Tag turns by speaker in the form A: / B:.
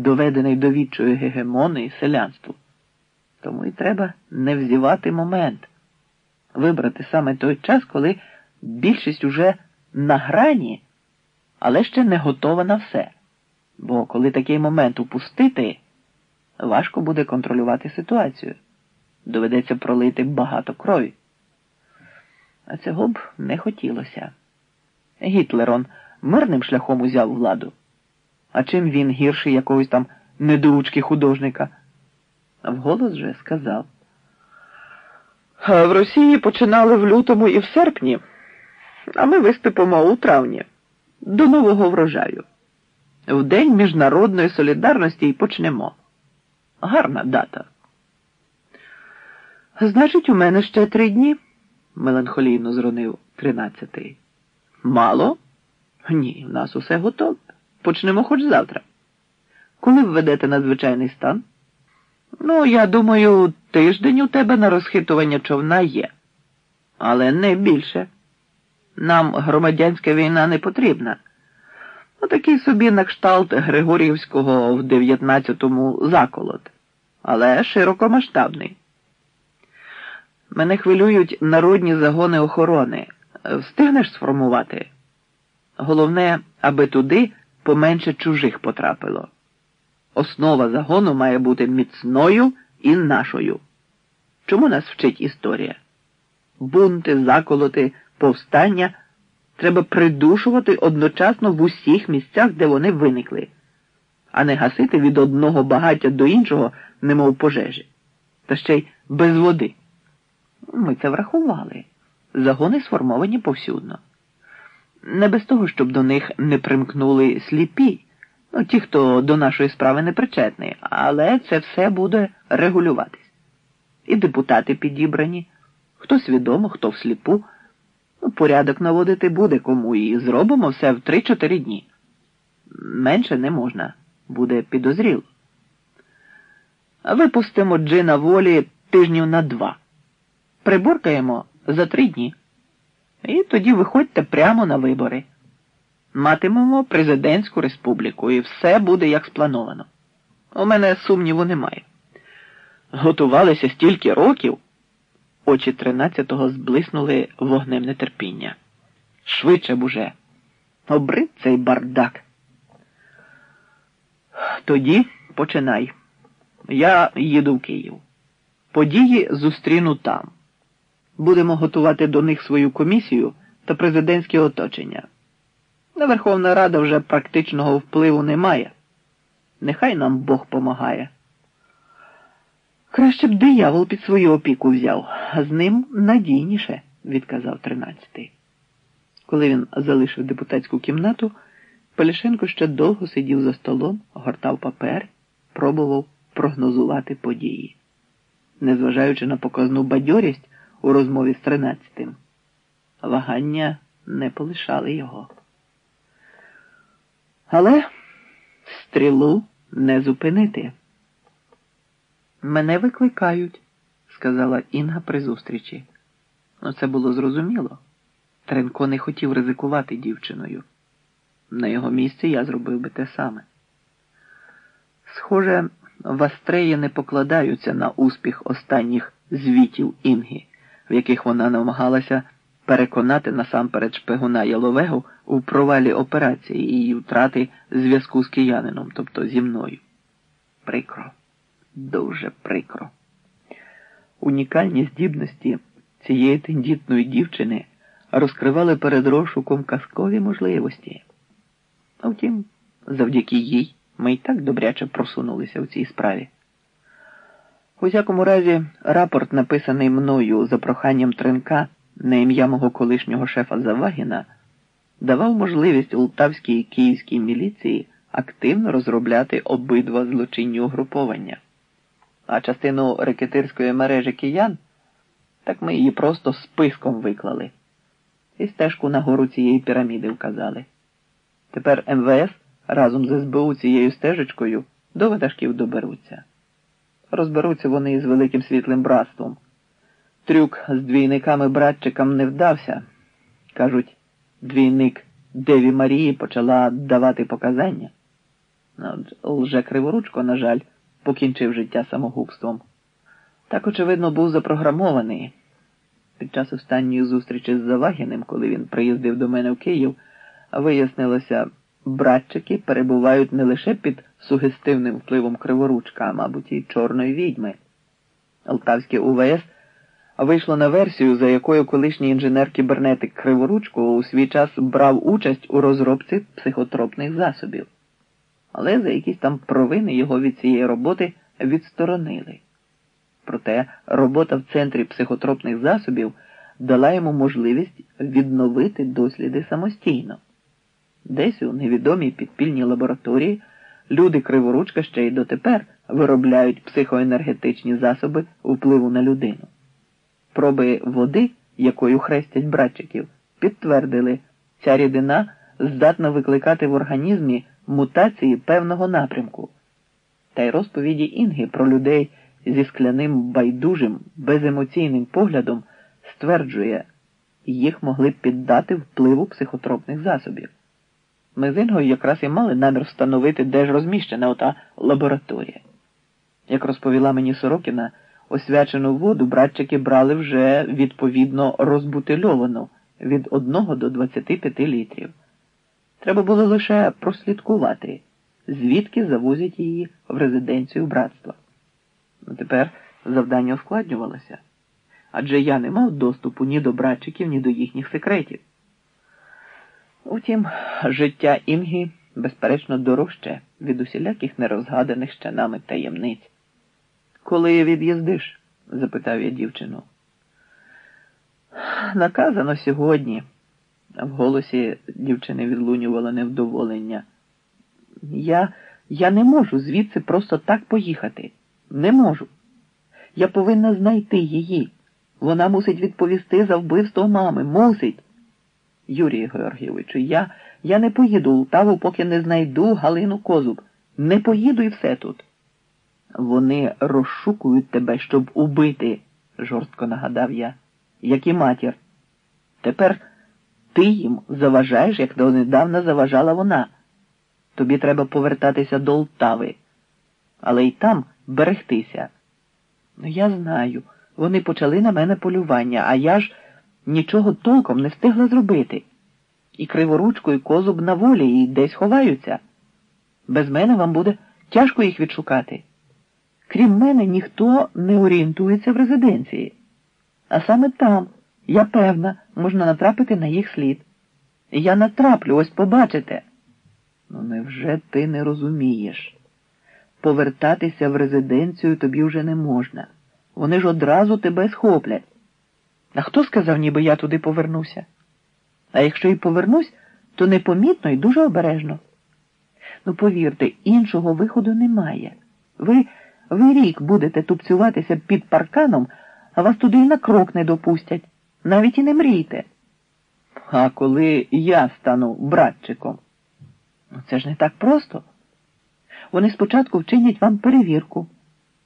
A: доведений до гегемони і селянству. Тому і треба не взівати момент, вибрати саме той час, коли більшість уже на грані, але ще не готова на все. Бо коли такий момент упустити, важко буде контролювати ситуацію. Доведеться пролити багато крові. А цього б не хотілося. Гітлерон мирним шляхом узяв владу. А чим він гірший якогось там недоучки художника? Вголос же сказав. В Росії починали в лютому і в серпні, а ми виступимо у травні до нового врожаю. В День міжнародної солідарності і почнемо. Гарна дата. Значить, у мене ще три дні, меланхолійно зронив тринадцятий. Мало? Ні, в нас усе готове. Почнемо хоч завтра. Коли введете надзвичайний стан? Ну, я думаю, тиждень у тебе на розхитування човна є. Але не більше. Нам громадянська війна не потрібна. Отакий собі на кшталт Григорівського в 19-му заколот, але широкомасштабний. Мене хвилюють народні загони охорони. Встигнеш сформувати? Головне, аби туди поменше чужих потрапило. Основа загону має бути міцною і нашою. Чому нас вчить історія? Бунти, заколоти, повстання треба придушувати одночасно в усіх місцях, де вони виникли, а не гасити від одного багаття до іншого, немов пожежі, та ще й без води. Ми це врахували. Загони сформовані повсюдно. Не без того, щоб до них не примкнули сліпі, ну ті, хто до нашої справи не причетний, але це все буде регулюватись. І депутати підібрані, хто свідомо, хто всліпу. Ну, порядок наводити буде кому і зробимо все в 3-4 дні. Менше не можна, буде підозріло. Випустимо джина волі тижнів на два. Приборкаємо за три дні. І тоді виходьте прямо на вибори. Матимемо президентську республіку, і все буде як сплановано. У мене сумніву немає. Готувалися стільки років. Очі тринадцятого зблиснули вогнем нетерпіння. Швидше б уже. Обрид цей бардак. Тоді починай. Я їду в Київ. Події зустріну там. Будемо готувати до них свою комісію та президентське оточення. На Верховна Рада вже практичного впливу немає. Нехай нам Бог помагає. Краще б диявол під свою опіку взяв, а з ним надійніше, відказав тринадцятий. Коли він залишив депутатську кімнату, Полішенко ще довго сидів за столом, гортав папер, пробував прогнозувати події. Незважаючи на показну бадьорість у розмові з тринадцятим, вагання не полишали його. Але стрілу не зупинити. Мене викликають, сказала Інга при зустрічі. Ну, це було зрозуміло. Тренко не хотів ризикувати дівчиною. На його місці я зробив би те саме. Схоже, в Астреї не покладаються на успіх останніх звітів Інги, в яких вона намагалася переконати насамперед шпигуна Яловего у провалі операції і втрати зв'язку з киянином, тобто зі мною. Прикро дуже прикро. Унікальні здібності цієї тендітної дівчини розкривали перед розшуком казкові можливості. А втім, завдяки їй ми й так добряче просунулися в цій справі. У всякому разі, рапорт, написаний мною за проханням Тренка на ім'я мого колишнього шефа Завагіна, давав можливість Ултавській і Київській міліції активно розробляти обидва злочинні угруповання а частину рекетирської мережі киян, так ми її просто списком виклали. І стежку на гору цієї піраміди вказали. Тепер МВС разом з СБУ цією стежечкою до ватажків доберуться. Розберуться вони із великим світлим братством. Трюк з двійниками-братчикам не вдався. Кажуть, двійник Деві Марії почала давати показання. Лже Криворучко, на жаль, покінчив життя самогубством. Так, очевидно, був запрограмований. Під час останньої зустрічі з Завагіним, коли він приїздив до мене в Київ, вияснилося, братчики перебувають не лише під сугестивним впливом криворучка, а мабуть, і чорної відьми. Алтавське УВС вийшло на версію, за якою колишній інженер-кібернетик Криворучко у свій час брав участь у розробці психотропних засобів. Але за якісь там провини його від цієї роботи відсторонили. Проте робота в центрі психотропних засобів дала йому можливість відновити досліди самостійно. Десь у невідомій підпільній лабораторії люди Криворучка ще й дотепер виробляють психоенергетичні засоби впливу на людину. Проби води, якою хрестять братчиків, підтвердили, ця рідина здатна викликати в організмі мутації певного напрямку. Та й розповіді Інги про людей зі скляним байдужим, беземоційним поглядом стверджує, їх могли піддати впливу психотропних засобів. Ми з Інгою якраз і мали намір встановити, де ж розміщена ота лабораторія. Як розповіла мені Сорокіна, освячену воду братчики брали вже відповідно розбутильовану від 1 до 25 літрів. Треба було лише прослідкувати, звідки завозять її в резиденцію братства. Ну, Тепер завдання ускладнювалося, адже я не мав доступу ні до братчиків, ні до їхніх секретів. Утім, життя Інги, безперечно, дорожче від усіляких нерозгаданих ще нами таємниць. Коли від'їздиш? запитав я дівчину. Наказано сьогодні. В голосі дівчини відлунювало невдоволення. Я я не можу звідси просто так поїхати. Не можу. Я повинна знайти її. Вона мусить відповісти за вбивство мами. Мусить. Юрію Георгійовичу, я я не поїду у Лтаву, поки не знайду Галину Козуб. Не поїду і все тут. Вони розшукують тебе, щоб убити, жорстко нагадав я, як і матір. Тепер ти їм заважаєш, як донедавна заважала вона. Тобі треба повертатися до Лтави, але й там берегтися. Ну, я знаю, вони почали на мене полювання, а я ж нічого толком не встигла зробити. І криворучку, і козуб на волі, і десь ховаються. Без мене вам буде тяжко їх відшукати. Крім мене, ніхто не орієнтується в резиденції. А саме там, я певна, можна натрапити на їх слід. Я натраплю, ось побачите. Ну, невже ти не розумієш? Повертатися в резиденцію тобі вже не можна. Вони ж одразу тебе схоплять. А хто сказав, ніби я туди повернуся? А якщо і повернусь, то непомітно і дуже обережно. Ну, повірте, іншого виходу немає. Ви ви рік будете тупцюватися під парканом, а вас туди й на крок не допустять. Навіть і не мрійте. А коли я стану братчиком, ну це ж не так просто. Вони спочатку вчинять вам перевірку.